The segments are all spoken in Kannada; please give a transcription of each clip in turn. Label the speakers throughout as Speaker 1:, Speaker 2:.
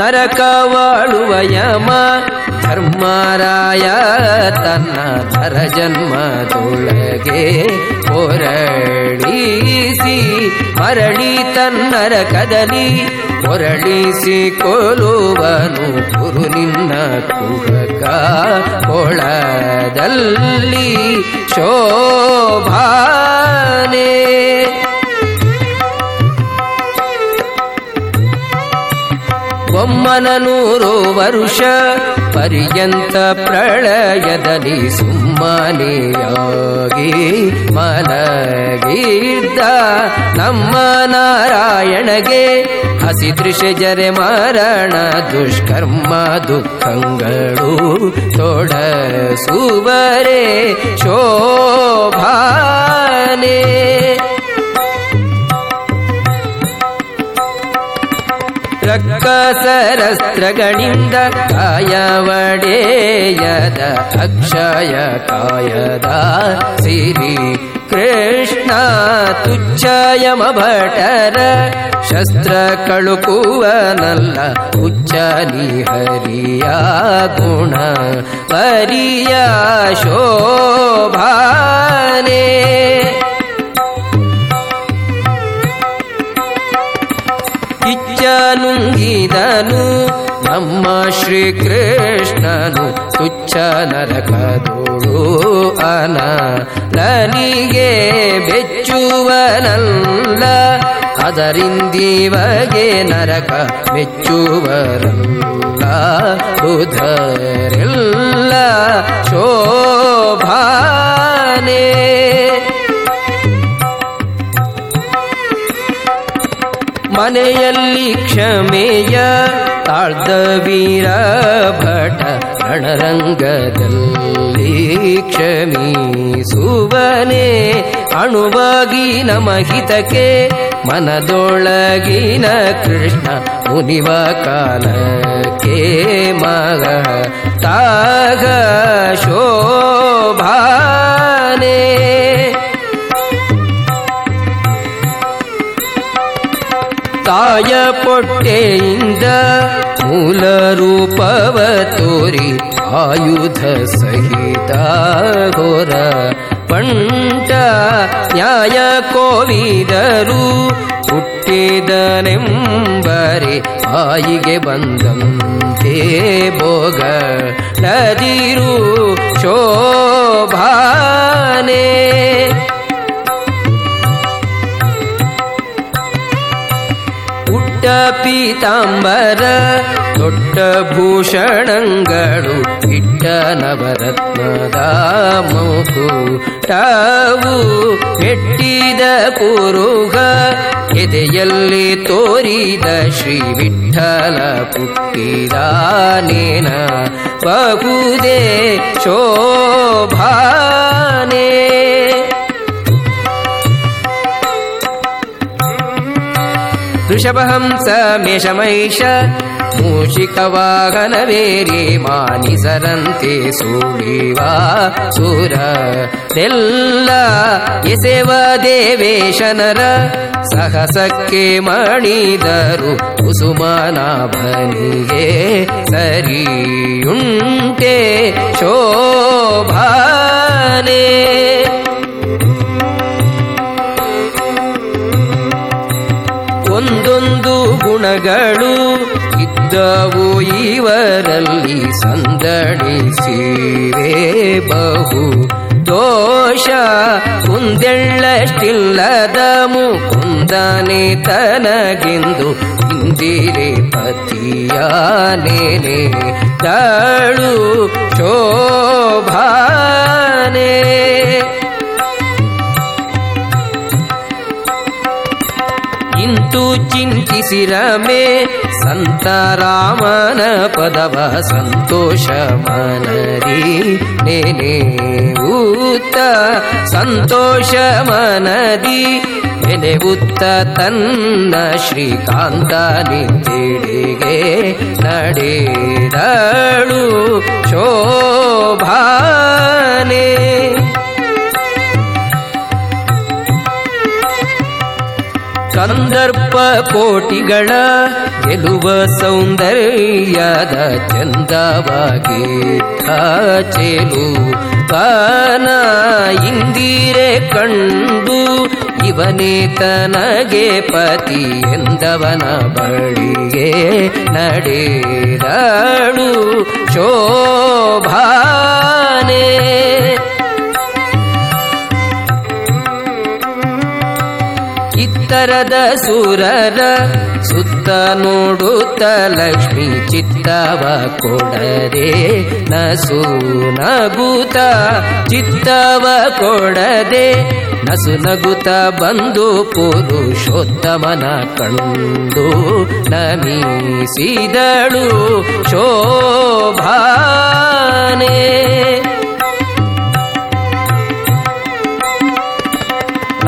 Speaker 1: ನರಕವಾಳುವ ಯಮ, ಧರ್ಮಾರಾಯ ತನ್ನ ನರ ಜನ್ಮದೊಳಗೆ ಹೊರಳಿಸಿ, ಮರಳಿ ತನ್ನರ ಕದಲಿ ಹೊರಳಿಸಿ ಕೊಲುವನು ಗುರು ನಿನ್ನ ಕುಹಕ ಕೊಳದಲ್ಲಿ ಶೋಭಾನೆ. ಬೊಮ್ಮನ ನೂರು ವರುಷ ಪರ್ಯಂತ ಪ್ರಳಯದಲ್ಲಿ ಸುಮ್ಮನೆಯಾಗಿ ಮಲಗಿದ್ದ ನಮ್ಮ ನಾರಾಯಣಗೆ ಹಸಿ ಜರೆ ಮರಣ ದುಷ್ಕರ್ಮ ದುಃಖಗಳು ತೊಡಸುವರೆ ಶೋಭಾನೆ ರಕ್ಕಸರಸ್ತ್ರಗಳಿಂದ ಕಾಯವಡೆಯದ ಅಕ್ಷಯ ಕಾಯದ ಸಿರಿ ಕೃಷ್ಣ ತುಚ್ಛಯಮ ಭಟರ ಶಸ್ತ್ರ ಕಳುಕುವನಲ್ಲ ಉಚ್ಚ ನಿಹರಿಯ ಗುಣ ಪರಿಯ ನುಂಗಿದನು ನಮ್ಮ ಶ್ರೀಕೃಷ್ಣನು ತುಚ್ಛ ನರಕದೋಳು ಅನ. ಲನಿಗೆ ಬೆಚ್ಚುವನಲ್ಲ ಅದರಿಂದೀವಗೆ ನರಕ ಮೆಚ್ಚುವರಲ್ಲ. ಬುಧರೆಲ್ಲ ಶೋಭಾನೆ. ಮನೆಯಲ್ಲಿ ಕ್ಷಮೆಯ ತಾಳ್ದ ವೀರ ಭಟ ರಣರಂಗದಲ್ಲಿ ಕ್ಷಮಿಸುವನೆ. ಅಣುವಾಗಿ ನಮಹಿತಕ್ಕೆ ಮನದೊಳಗಿನ ಕೃಷ್ಣ ಮುನಿವ ಕಾಲಕ್ಕೆ ಮಗ. ತಾಗ ಶೋಭಾನೆ ತಾಯ ಪೊಟ್ಟೆಯಿಂದ ಮೂಲ ರೂಪವ ತೋರಿ ಆಯುಧ ಸಹಿತ ಘೋರ ಪಂಚ ನ್ಯಾಯ ಕೋವಿದರು ಹುಟ್ಟಿದನೆಂಬರೆ ಆಯಿಗೆ ಬಂದಂತೆ ಭೋಗ ನದಿರು ಶೋಭಾನೆ. ಪೀತಾಂಬರ, ದೊಡ್ಡ ಭೂಷಣಗಳು ಇಟ್ಟ ನವರತ್ನದ ತಾವು ಮೆಟ್ಟಿದ ಪುರುಗ ಎದೆಯಲ್ಲಿ ತೋರಿದ ಶ್ರೀ ವಿಠಲ ಪುಟ್ಟಿದಾನೇನ ಬಹುದೇ ಶೋಭಾನೆ. ವೃಷಭಹಂಸ ಮೇಷಮೈಷ ಸರಂತೆ ಮಾನಿಸರಂತೆ ಸೂರ ಎಲ್ಲ ಎಸೆವ ದೇವೇಶನರ ಸಹಸಕ್ಕೆ ಮಣಿದರು ಕುಸುಮನಾಭನಿಗೆ ಸರಿಯುಂಟೆ ಶೋಭಾನೆ ಗುಣಗಳು ಇದ್ದವು ಇವರಲ್ಲಿ ಸಂದಣಿಸಿವೆ ಬಹು ದೋಷ ಕುಂದೆಳ್ಳಷ್ಟಿಲ್ಲದ ಮುಕುಂದನೆ ತನಗೆಂದು ಇಂದಿರೆ ಪತಿಯಾನೇನೆ. ತಾಳು ಶೋಭಾನೆ ಚಿಂತಿಸಿರಮೆ ಸಂತ ರಾಮನ ಪದವ ಸಂತೋಷ ಮನರಿ. ನೇನೆ ಸಂತೋಷ ಮನದಿ. ನೆನೆವುತ್ತ ತನ್ನ ಶ್ರೀಕಾಂತ ನಿಂತಿಡಿಗೆ ನಡೆದಳು ಶೋಭಾನೆ. ಕಂದರ್ಪ ಕೋಟಿಗಳ ಗೆಲುವ ಸೌಂದರ್ಯದ ಚಂದವಾಗಿ ಚೆಲು ಕಾನ ಇಂದಿರೆ ಕಂಡು ಇವನೇ ತನಗೆ ಪತಿ ಎಂದವನ ಬಳಿಗೆ ನಡೆದಾಳು. ಶೋಭಾನೆ ಇತ್ತರದ ಸುರರ ಸುತ್ತ ನೋಡುತ್ತ ಲಕ್ಷ್ಮಿ ಚಿತ್ತವ ಕೊಡದೆ ನಸು ನಗುತ ಚಿತ್ತವ ಕೊಡದೆ ನಸು ನಗುತ ಬಂದು ಪುರುಷೋತ್ತಮನ ಕಂಡು ನಮಿಸಿದಳು ಶೋಭಾನೆ.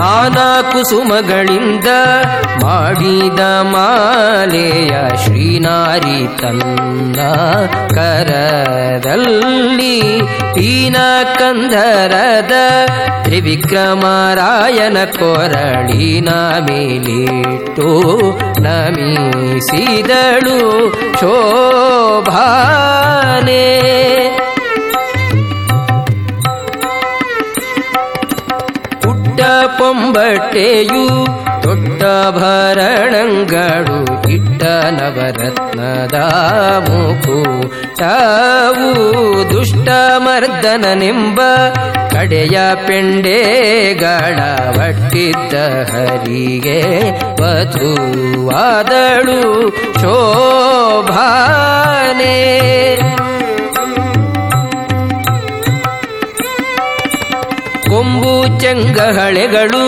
Speaker 1: ನಾನಾ ಕುಸುಮಗಳಿಂದ ಮಾಡಿದ ಮಾಲೆಯ ಶ್ರೀನಾರಿ ತನ್ನ ಕರದಲ್ಲಿ ಪೀನ ಕಂದರದ ತ್ರಿವಿಕ್ರಮರಾಯನ ಕೊರಳಿನ ಮೇಲಿಟ್ಟು ನಮಿಸಿದಳು ಶೋಭಾನೆ. ಪೊಂಬಟ್ಟೆಯು ದೊಡ್ಡ ಭರಣಗಳು ಇಟ್ಟ ನವರತ್ನದ ತಾವು ದುಷ್ಟ ಮರ್ದನನೆಂಬ ಕಡೆಯ ಪೆಂಡೆಗಳ ಒಟ್ಟಿದ್ದ ಹರಿಗೆ ವಧುವಾದಳು ಶೋಭಾನೆ. ಕೊಂಬು ಚಂಗಹಳೆಗಳು,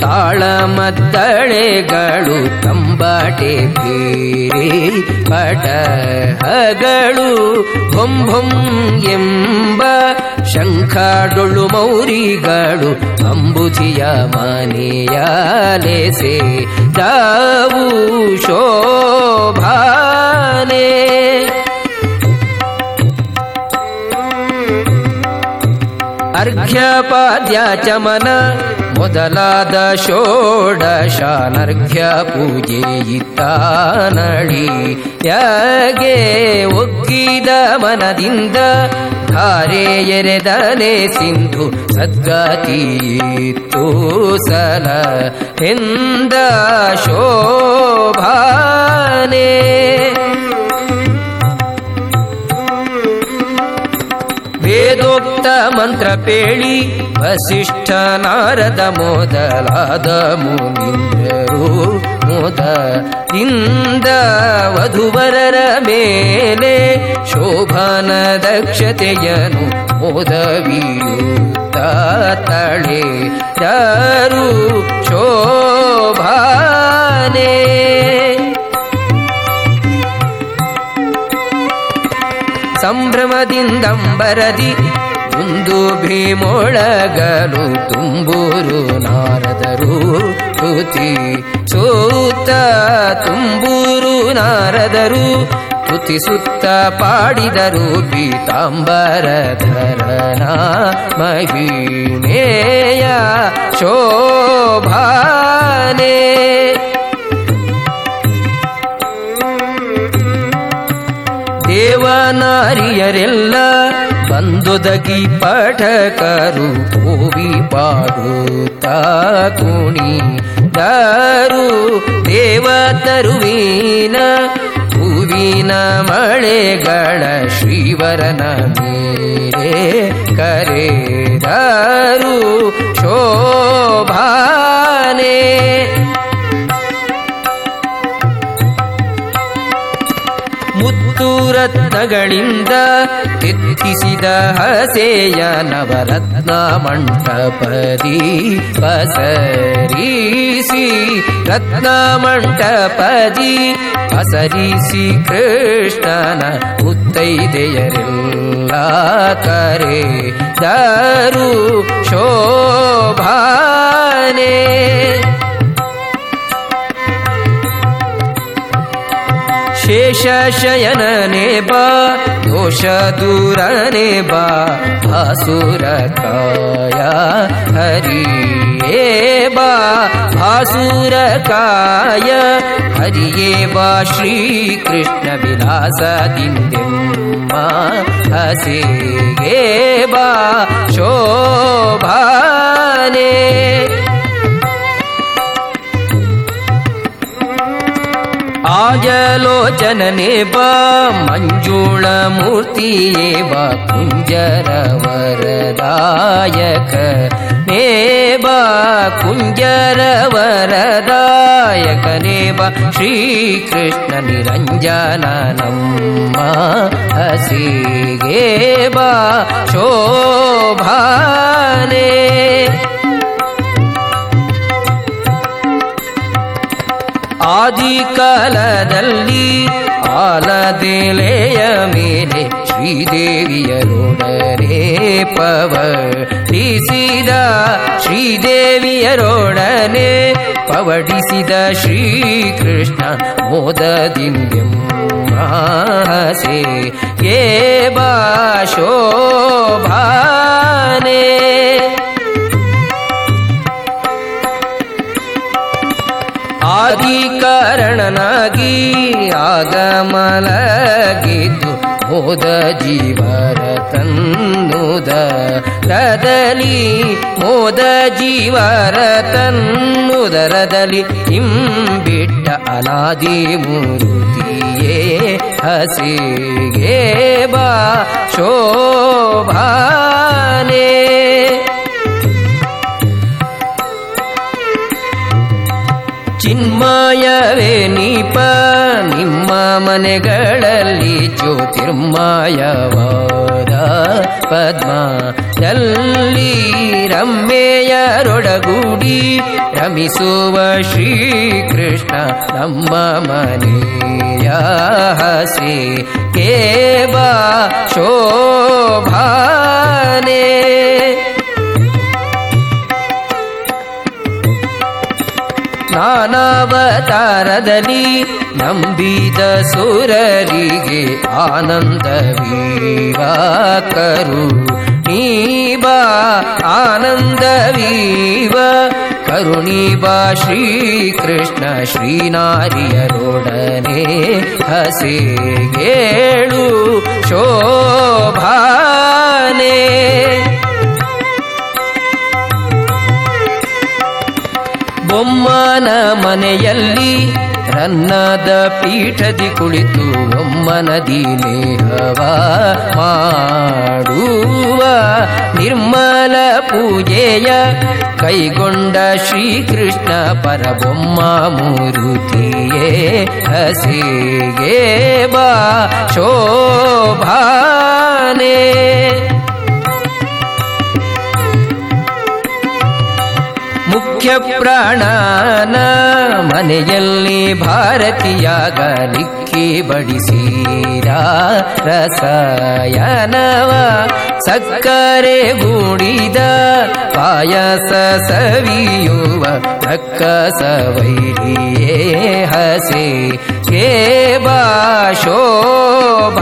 Speaker 1: ತಾಳ ಮತ್ತಳೆಗಳು ತಂಬಾಟೆ ಬೀರಿ ಪಟಹಗಳು, ಹೊಂಭೊಂ ಎಂಬ ಶಂಖಾಡೊಳು ಮೌರಿಗಳು ಅಂಬುಜಿಯ ಮನೆಯ ಲೇಸೆ, ತಾವು ಶೋಭಾನೆ. ಅರ್ಘ್ಯಪಾದ್ಯ ಚಮನ ಮೊದಲಾದ ಷೋಡಶಾನರ್ಘ್ಯ ಪೂಜೆ ಯಾಗೆ ಒಗ್ಗಿದ ಮನದಿಂದ ಧಾರೆ ಎರೆದನೆ ಸಿಂಧು ಸದ್ಗತಿ ಸಲ ಎಂದ ಶೋಭಾನೆ. ವೇದೋಕ್ತ ಮಂತ್ರ ಪೇಳಿ ವಸಿಷ್ಠ ನಾರದ ಮೊದಲಾದ ಮುನಿಂದ್ರರು ಮೊದಲಿಂದ ವಧುವರರ ಮೇಲೆ ಶೋಭಾನ ದಕ್ಷತೆಯನು ಮೋದವಿಯುತ್ತ ತಳೆ ಯಾರು ಶೋಭಾನೆ ಸಂಭ್ರಮದಿಂದಂಬರದಿ ಒಂದು ಭೀಮೊಳಗಲು ತುಂಬೂರು ನಾರದರು ತುತಿ ಸೂತ ತುಂಬೂರು ನಾರದರು ತುತಿ ಸುತ್ತ ಪಾಡಿದರು ಪೀತಾಂಬರಧರನ ಮಹಿಮೇಯ ಶೋಭಾನೆ. ದೇವನಾರಿಯರೆಲ್ಲ ಬಂದೊದಗಿ ಪಠಕರು ಕೋವಿ ಪಾಡುತ್ತಾ ಕುಣಿ ದಾರು ದೇವತರುವಿನ ಹೂವಿನ ಮಳೆಗಳ ಶ್ರೀವರನ ಮೇಲೆ ಕರೆದಾರು ಶೋಭಾನೆ. ರತ್ನಗಳಿಂದ ಕೆತ್ತಿಸಿದ ಹಸೆಯ ನವರತ್ನ ಮಂಟಪದಿ ಪಸರಿಸಿ ರತ್ನ ಮಂಟಪದಿ ಪಸರಿಸಿ ಕೃಷ್ಣನ ಮುತ್ತೈದೆಯರೆಲ್ಲ ಕರೆ ದಾರು ಶೋಭಾನೆ. शेषशयनने वा दोषदूरने वा भासुरकाय हरि वा भासुरकाय हरिये वा श्रीकृष्णविलासदिन्द्यं मा हसिये वा शोभाने। आयलोचनेव मञ्जूणमूर्ति वा कुञ्जरवरदायक। एव कुञ्जरवरदायकने वा श्रीकृष्णनिरञ्जननं असि एव ಆದಿ ಕಾಲದಲ್ಲಿ ಆಲದೆಲೆಯ ಮೇಲೆ ಶ್ರೀದೇವಿಯರೊಡನೆ ಪವಡಿಸಿದ ಶ್ರೀದೇವಿಯರೊಡನೆ ಪವಡಿಸಿದ ಶ್ರೀಕೃಷ್ಣ ಮೋದದಿಂದೆಂಬಾಸೆ ಏ ಬಾ ಶೋಭಾನೆ ಆದಿ ಕಾರಣನಾಗಿ ಆಗಮಲಗಿದ್ದು ಹೋದ ಜೀವರ ತನ್ನುದ ರದಲಿ ಮೋದ ಜೀವರ ತನ್ನುದರದಲ್ಲಿ ಇಂಬಿಟ್ಟ ಅನಾದಿ ಮೂರ್ತಿಯೇ ಹಸಿಗೆ ಬಾ ಶೋಭಾನೆ. ಚಿನ್ಮಯವೇ ನೀಪ ನಿಮ್ಮ ಮನೆಗಳಲ್ಲಿ ಜ್ಯೋತಿರ್ಮಯವಾದ ಪದ್ಮದಲ್ಲಿ ರಮ್ಮೆಯರೊಡಗೂಡಿ ರಮಿಸುವ ಶ್ರೀಕೃಷ್ಣ ನಮ್ಮ ಮನೆಯ ಹಸಿ ಕೇಬಾ ಶೋಭಾನೆ ನಾನಾವತಾರದಲ್ಲಿ ನಂಬಿದ ಸುರರಿಗೆ ಆನಂದವೀವ ಕರು ನೀಬಾ ಆನಂದವೀವ ಕರುಣೀಬಾ ಶ್ರೀಕೃಷ್ಣ ಶ್ರೀನಾರಿಯರೊಡನೆ ಹಸೆಗೇಳು ಶೋಭಾನೆ ಬೊಮ್ಮನ ಮನೆಯಲ್ಲಿ ರನ್ನದ ಪೀಠದಿ ಕುಳಿತು ಒಮ್ಮನದಿ ನೇಹವ ಮಾಡುವ ನಿರ್ಮಲ ಪೂಜೆಯ ಕೈಗೊಂಡ ಶ್ರೀಕೃಷ್ಣ ಪರಬೊಮ್ಮ ಮೂರುತಿಯೇ ಹಸಿಗೆ ಬಾ ಶೋಭಾನೆ. ಮುಖ್ಯ ಪ್ರಾಣನ ಮನೆಯಲ್ಲಿ ಭಾರತೀಯಾಗ ಲಿಕ್ಕಿ ಬಡಿಸೀರ ರಸಾಯನವ ಸಕ್ಕರೆ ಗೂಡಿದ ಪಾಯಸ ಸವಿಯುವ ರಕ್ಕಸ ವೈರಿಯೇ ಹಸೆ ಕೇಬಾ ಶೋಭಾನೆ.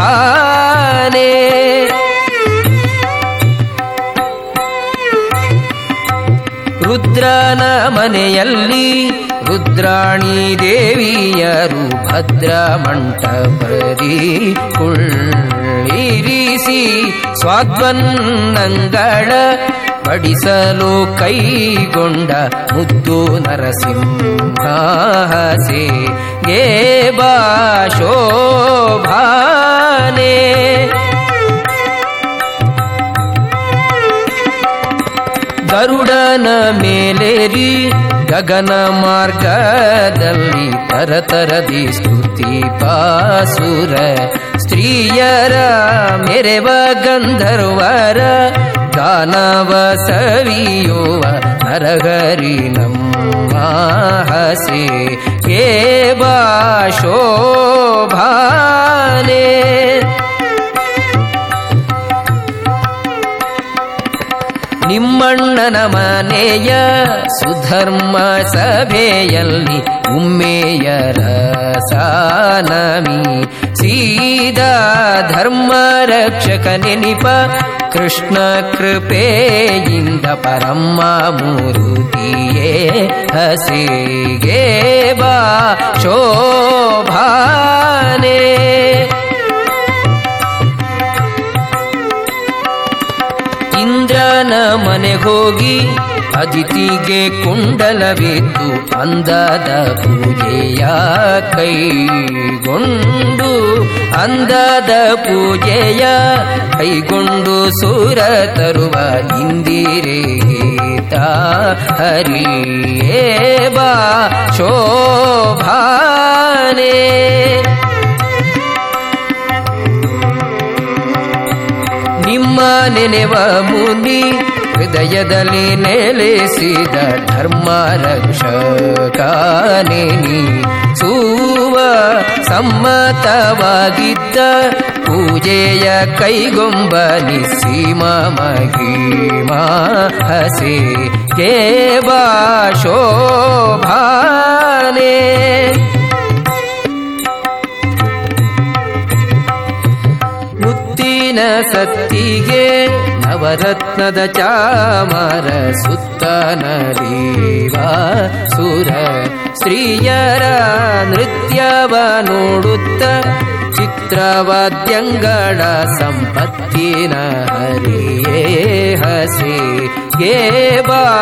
Speaker 1: ರುದ್ರನ ಮನೆಯಲ್ಲಿ ರುದ್ರಾಣಿ ದೇವಿಯರು ಭದ್ರ ಮಂಟಪರಿ ಕುಳ್ಳಿರಿಸಿ ಸ್ವಾದ್ವನ್ನಂಗಳ ಪಡಿಸಲು ಕೈಗೊಂಡ ಮುದ್ದು ನರಸಿಂಹ ಗೇ ಭಾನೆ ಗರುಡನ ಮೇಲೇರಿ ಗಗನ ಮಾರ್ಗದಲ್ಲಿ ತರತರದಿ ಸ್ತುತಿ ಪಾಸುರ. ಸ್ತ್ರೀಯರ ಮೆರೆವ ಗಂಧರ್ವರ ಗಾನವ ಸವಿಯುವ ನರಹರಿ ನಮ್ಮ ಹಸೆ. ಕೆ ಬಾ ನಿಮ್ಮಣ್ಣನ ಮನೆಯ ಸುಧರ್ಮ ಸಭೆಯಲ್ಲಿ ಉಮ್ಮೆಯರ ಸಾನಮಿ ಸೀದಾ ಧರ್ಮ ರಕ್ಷಕ ನೆನಿಪ ಕೃಷ್ಣ ಕೃಪೆಯಿಂದ ಪರಮ್ಮ ಮೂರುತಿಯೇ ಹಸಿಗೆ ಬಾ ಶೋಭಾನೆ. ಇಂದ್ರನ ಮನೆಗೋಗಿ ಅದಿತಿಗೆ ಕುಂಡಲವಿದ್ದು ಅಂದದ ಪೂಜೆಯ ಕೈಗೊಂಡು, ಅಂದದ ಪೂಜೆಯ ಕೈಗೊಂಡು ಸುರ ತರುವ ಇಂದಿರೇತ ಹರಿಯೇ ಬಾ ಶೋಭಾನೆ. ನೆನೆವ ಮುನಿ ಹೃದಯದಲ್ಲಿ ನೆಲೆಸಿದ ಧರ್ಮ ರಕ್ಷಕನೇನಿ ಸೂವ ಸಮ್ಮತವಾಗಿದ್ದ ಪೂಜೆಯ ಕೈಗೊಂಬ ನಿಸ್ಸೀಮ ಮಹಿಮಾ ಹಸಿ. ಕೇಬಾ ಶೋಭಾನೆ. ಸತ್ತಿಗೆ ನವರತ್ನದ ಚಾಮರ ಸುತ್ತ ನಲಿವ ಸುರ. ಸ್ತ್ರೀಯರ ನೃತ್ಯವ ನೋಡುತ್ತ ಚಿತ್ರವಾದ್ಯಂಗಳ ಸಂಪತ್ತಿನ ಹರಿಯೇ ಹಸಿ. ಗೇ ಬಾ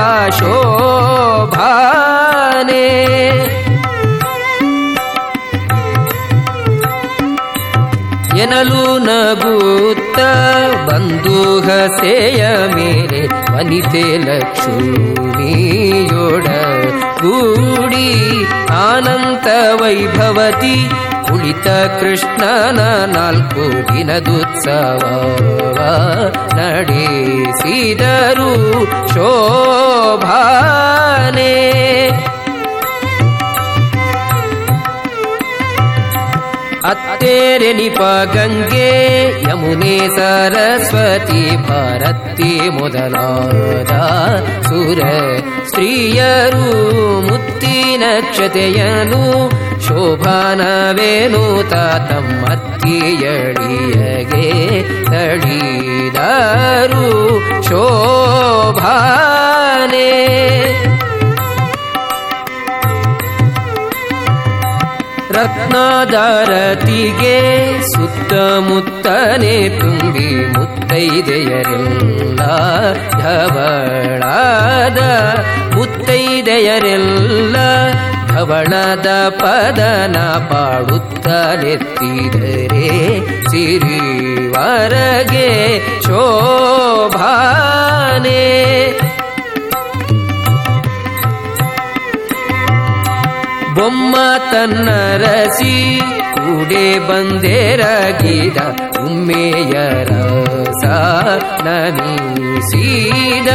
Speaker 1: ಎನಲು ನಗುತ್ತ ಬಂದು ಹಸೆಯ ಮೇಲೆ ವನಿತೆ ಲಕ್ಷ್ಮೀಯೊಡ ಗೂಡಿ ಆನಂತ ವೈಭವತಿ ಕುಳಿತ ಕೃಷ್ಣನ ನಾಲ್ಕು ದಿನದುತ್ಸವ ನಡೆಸಿದರು ಶೋಭಾನೆ ಅತ್ತೇರೆನಿಪ ಗಂಗೆ ಯಮುನೆ ಸರಸ್ವತಿ ಭಾರತಿ ಮೊದಲಾದ ಸುರ ಸ್ತ್ರೀಯರು ಮುತ್ತಿನ ಕ್ಷತೆಯನು ಶೋಭಾನವೇನು ತಮ್ಮತ್ತಿಯಡಿಯಗೆ ತಡಿದರು ಶೋಭಾನೆ ರತ್ನಾದಾರತಿಗೆ ಸುತ್ತಮುತ್ತನೆ ತುಂಬಿ ಮುತ್ತೈದೆಯರೆಲ್ಲ ಧವಳಾದ ಮುತ್ತೈದೆಯರೆಲ್ಲ ಧವಳದ ಪದನ ಪಾಡುತ್ತಲೆತ್ತಿದರೆ ಸಿರಿವರಗೆ ಶೋಭಾನೆ ಬೊಮ್ಮ ತನ್ನ ರಸಿ ಕೂಡೆ ಬಂದೇರಗಿದ ಉಮ್ಮೆಯರ ನಮಿಸಿದ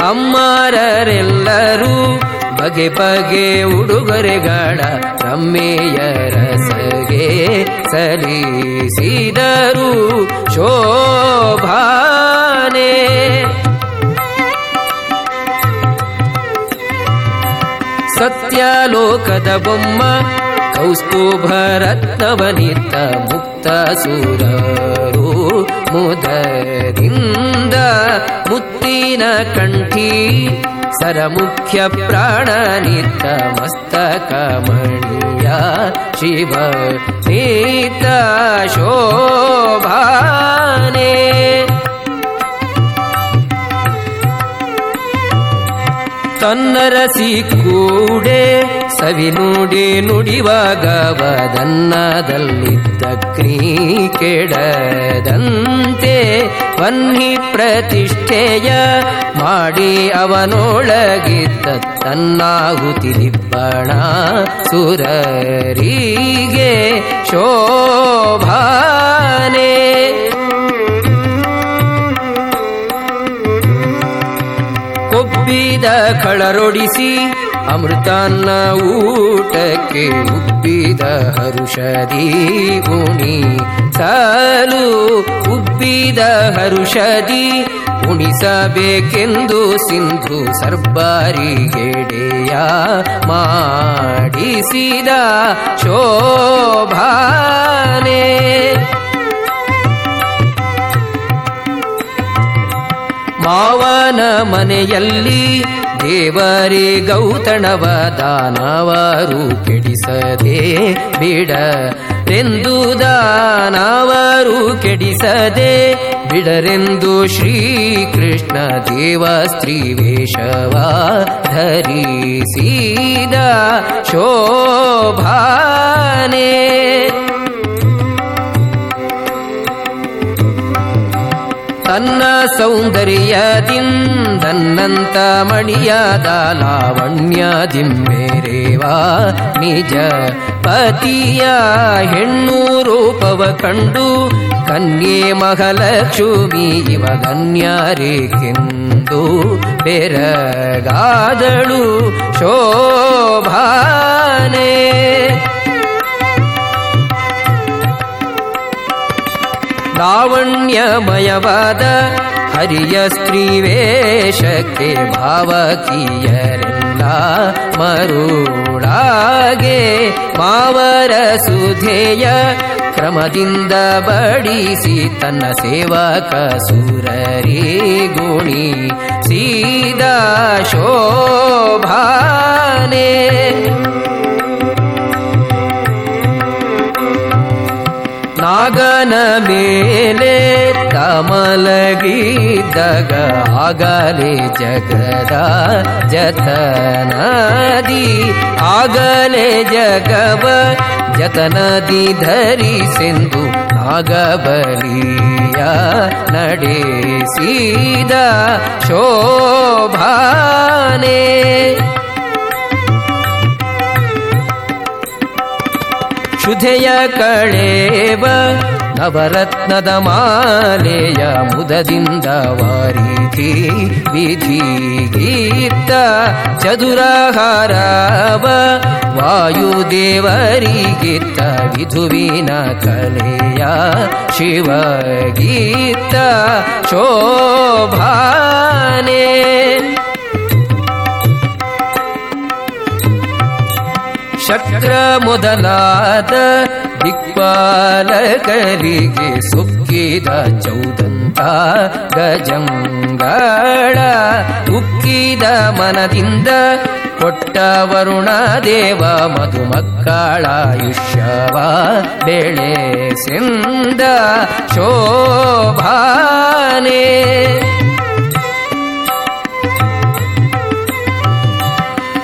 Speaker 1: ಅಮ್ಮರರೆಲ್ಲರೂ ಬಗೆ ಬಗೆ ಉಡುಗೊರೆಗಳ ರಮ್ಮೆಯರ ಸಗೆ ಸಲೀಸಿದರು. ಶೋಭಾನೆ ಸತ್ಯಲೋಕದ ಬೊಮ್ಮ ಕೌಸ್ತುಭರತ್ನವನಿತ್ತ ಮುಕ್ತ ಸುರರು ಮುದರಿಂದ ಮುತ್ತಿನ ಕಂಠಿ ಸರಮುಖ್ಯ ಪ್ರಾಣನಿತ್ತ ಮಸ್ತಕ ಮಣಿಯ ಶಿವ ತನ್ನರಸಿ ಕೂಡೆ ಸವಿ ನುಡಿ ವದನ್ನದಲ್ಲಿದ್ದ ಕ್ರೀ ಕೆಡದಂತೆ ವನ್ನಿ ಪ್ರತಿಷ್ಠೆಯ ಮಾಡಿ ಅವನೊಳಗಿದ್ದ ತನ್ನಾಹುತಿ ಸುರರಿಗೆ ಶೋಭಾನೆ. ಕೊಬ್ಬಿದ ಖಳರೊಡಿಸಿ ಅಮೃತಾನ್ನ ಊಟಕ್ಕೆ ಉಬ್ಬಿದ ಹರುಷದಿ ಉಣಿ ಸಾಲು ಉಬ್ಬಿದ ಹರುಷದಿ ಉಣಿಸಬೇಕೆಂದು ಸಿಂಧು ಸರ್ಬಾರಿಗೆಡೆಯ ಮಾಡಿಸಿದ ಶೋಭಾನೆ. ಮಾವನ ಮನೆಯಲ್ಲಿ ದೇವರೇ ಗೌತಣವ ದಾನವರು ಕೆಡಿಸದೆ ಬಿಡ ತೆಂದು ದಾನವರು ಕೆಡಿಸದೆ ಬಿಡರೆಂದು ಶ್ರೀಕೃಷ್ಣ ದೇವ ಸ್ತ್ರೀ ವೇಷವ ಧರಿಸಿದ ಶೋಭಾನೆ. ತನ್ನ ಸೌಂದರ್ಯದಿಂದನ್ನಂತ ಮಣಿಯಾದ ಲಾವಣ್ಯದಿಮ್ಮೆರೇವಾ ನಿಜ ಪತಿಯ ಹೆಣ್ಣು ರೂಪವ ಕಂಡು, ಕನ್ಯೆ ಮಹಾಲಕ್ಷ್ಮಿ ಇವ ಕನ್ಯಾರೇಕೆಂದು ಬೆರಗಾದಳು ಶೋಭಾನೆ. ಲಾವಣ್ಯಮಯವಾದ ಹರಿಯ ಸ್ತ್ರೀ ವೇಷಕ್ಕೆ ಭಾವಕಿಯರೆಲ್ಲ ಮರುಳಾಗೆ ಮಾವರ ಸುಧೆಯ ಕ್ರಮದಿಂದ ಬಡಿಸಿ ತನ್ನ ಸೇವಕ ಸುರರಿ ಗುಣಿ ಸೀದಾ ಶೋಭಾನೆ ನಾಗನ ಮೇಲೆ ಕಮಲಗಿದ್ದಾಗ ಆಗಲೇ ಜಗದ ಜತನದಿ ಆಗಲೇ ಜಗವ ಜತನದಿ ಧರಿಸೆಂದು ನಾಗಬಲಿಯ ನಡೆಸಿದ ಶೋಭಾನೆ ಶುಧೆಯ ಕಳೇವ ನವರತ್ನದ ಮಾಲೆಯ ಮುದದಿಂದ ವಾರಿಧಿ ವಿಧಿ ಗೀತ ಚದುರಹಾರವ ವಾಯುದೇವರಿಗಿತ್ತ ವಿಧುವಿನ ಕಲೆಯ ಶಿವಗೀತ ಶೋಭಾನೆ ಶಕ್ರ ಮೊದಲಾದ ದಿಕ್ಪಾಲಕರಿಗೆ ಸುಕ್ಕಿದ ಚೌದಂತ ಗಜಂಗಳ ಉಕ್ಕಿದ ಮನದಿಂದ ಕೊಟ್ಟ ವರುಣ ದೇವ ಮಧುಮಕ್ಕಳಾಯುಷ್ಯವ ಬೆಳೆಸಿಂದ ಶೋಭಾನೆ.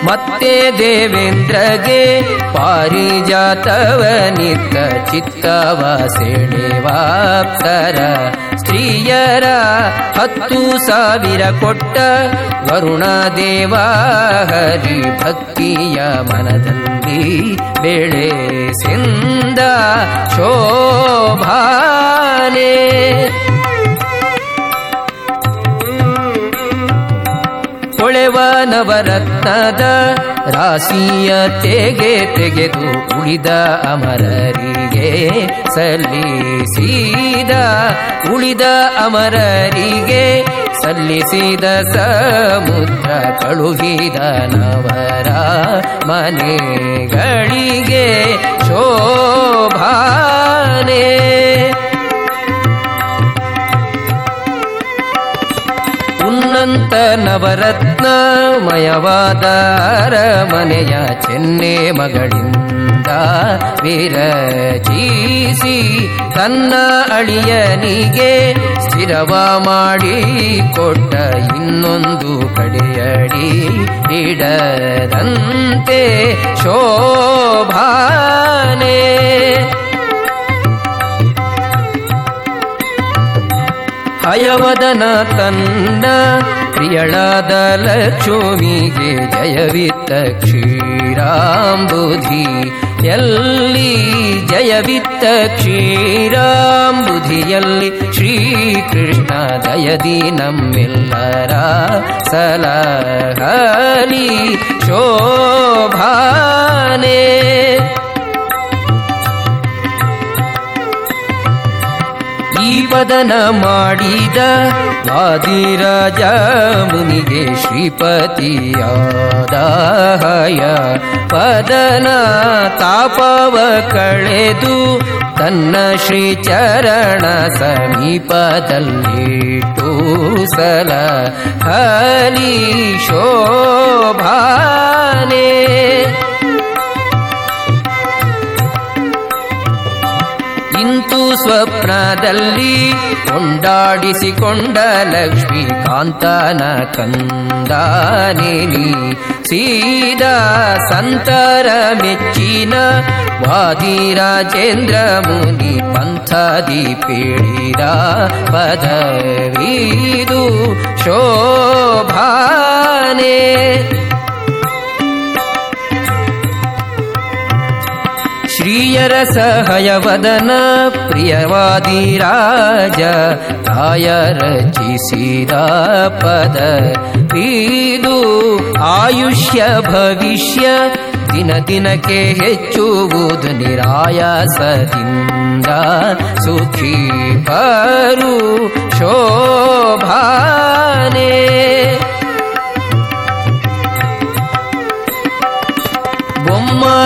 Speaker 1: ಮತ್ತೆ ದೇವೇಂದ್ರಗೆ ಪಾರಿಜಾತವನಿತ್ತ ಚಿತ್ತವ ಸೆಳೆವಾಪ್ತರ ಸ್ತ್ರೀಯರ ಹತ್ತು ಸಾವಿರ ಕೊಟ್ಟ ವರುಣ ದೇವ ಹರಿ ಭಕ್ತಿಯ ಮನದಲ್ಲಿ ಬೆಳೆಸಿಂದ ಶೋಭಾನೆ ನವರತ್ನದ ರಾಶಿಯ ತೆಗೆ ತೆಗೆದು ಉಳಿದ ಅಮರರಿಗೆ ಸಲ್ಲಿಸಿದ, ಉಳಿದ ಅಮರರಿಗೆ ಸಲ್ಲಿಸಿದ ಸಮುದ್ರ ಕಳುಹಿದ ನವರ ಮನೆಗಳಿಗೆ ಶೋಭಾನೆ. ಉನ್ನಂತ ನವರತ್ನಮಯವಾದ ಮನೆಯ ಚೆನ್ನೆ ಮಗಳಿಂದ ವಿರಚಿಸಿ ತನ್ನ ಅಳಿಯನಿಗೆ ಸ್ಥಿರವ ಮಾಡಿ ಕೊಟ್ಟ ಇನ್ನೊಂದು ಕಡೆಯಡಿ ಇಡದಂತೆ ಶೋಭಾನೆ. ಹಯವದನ ತನ್ನ ಪ್ರಿಯಳಾದ ಲಕ್ಷ್ಮಿಗೆ ಜಯವಿತ್ತ ಕ್ಷೀರಾಂಬುಧಿ ಎಲ್ಲಿ ಜಯವಿತ್ತ ಕ್ಷೀರಾಂಬುಧಿಯಲ್ಲಿ ಶ್ರೀಕೃಷ್ಣ ದಯದಿ ನಮ್ಮೆಲ್ಲರ ಸಲಹಲಿ ಶೋಭಾನೆ ಪದನ ಮಾಡಿದ ವಾದಿರಾಜ ಮುನಿಗೆ ಶ್ರೀಪತಿಯಾದ ಹಯ. ಪದನ ತಾಪವ ಕಳೆದು ತನ್ನ ಶ್ರೀ ಶ್ರೀಚರಣ ಸಮೀಪದಲ್ಲಿಟ್ಟು ಸಲ ಹಲಿ ಶೋಭಾನೆ. ಸ್ವಪ್ನದಲ್ಲಿ ಕೊಂಡಾಡಿಸಿಕೊಂಡ ಲಕ್ಷ್ಮೀಕಾಂತನ ಕಂದಾನೇನಿ ಸೀದಾ ಸಂತರ ಮೆಚ್ಚಿನ ವಾದಿರಾಜೇಂದ್ರ ಮುನಿ ಪಂಥದಿ ಪೀಡಿದ ಪದವೀದು ಶೋಭಾನೆ ಶ್ರೀಯರ ಸಹಯವದನ ಪ್ರಿಯವಾದಿರಾಜ ತಾಯ ರಚಿಸಿದ ಪದ ಇದು ಆಯುಷ್ಯ ಭವಿಷ್ಯ ದಿನ ದಿನಕ್ಕೆ ಹೆಚ್ಚುವುದು ನಿರಾಯಾಸದಿಂದ ಸುಖಿ ಬರು ಶೋಭಾನೆ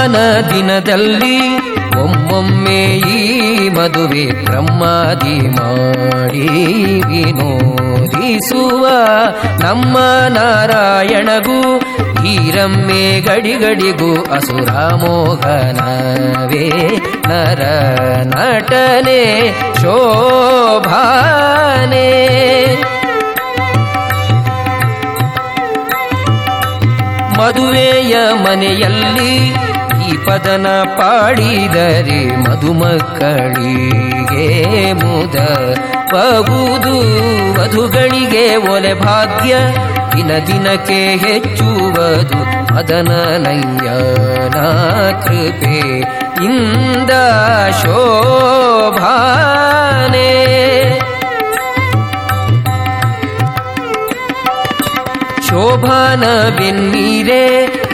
Speaker 1: ಬೊಮ್ಮನ ದಿನದಲ್ಲಿ ಒಮ್ಮೊಮ್ಮೆ ಈ ಮದುವೆ ಬ್ರಹ್ಮಾದಿ ಮಾಡಿ ವಿನೋದಿಸುವ ನಮ್ಮ ನಾರಾಯಣಗೂ ಈರಮ್ಮೆ ಗಡಿಗಡಿಗೂ ಅಸುರ ಮೋಹನವೇ ನರ ನಟನೆ ಶೋಭಾನೆ. ಮದುವೆಯ ಮನೆಯಲ್ಲಿ ಪದನ ಪಾಡಿದರೆ ಮಧುಮಕ್ಕಳಿಗೆ ಮುದ ಬಹುದು ವಧುಗಳಿಗೆ ಒಲೆ ಭಾಗ್ಯ, ದಿನ ದಿನಕ್ಕೆ ಹೆಚ್ಚುವುದು. ಮದನನಯ್ಯನ ಕೃಪೆ, ಇಂದ ಶೋಭಾನೆ. ಶೋಭಾನವೆನ್ನೀರೆ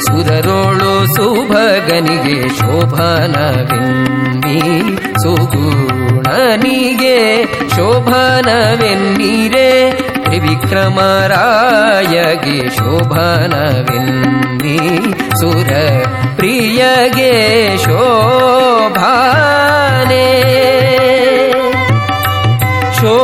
Speaker 1: ಸುರರೋಳು ಸುಭಗನಿಗೆ ಶೋಭಾನವೆನ್ನಿ ಸುಗುಣನಿಗೆ ಶೋಭಾನವೆನ್ನೀರೆ ತ್ರಿವಿಕ್ರಮರಾಯಗೆ ಶೋಭಾನವೆನ್ನಿ ಸುರ ಪ್ರಿಯಗೆ ಶೋಭಾನೆ. ಶೋ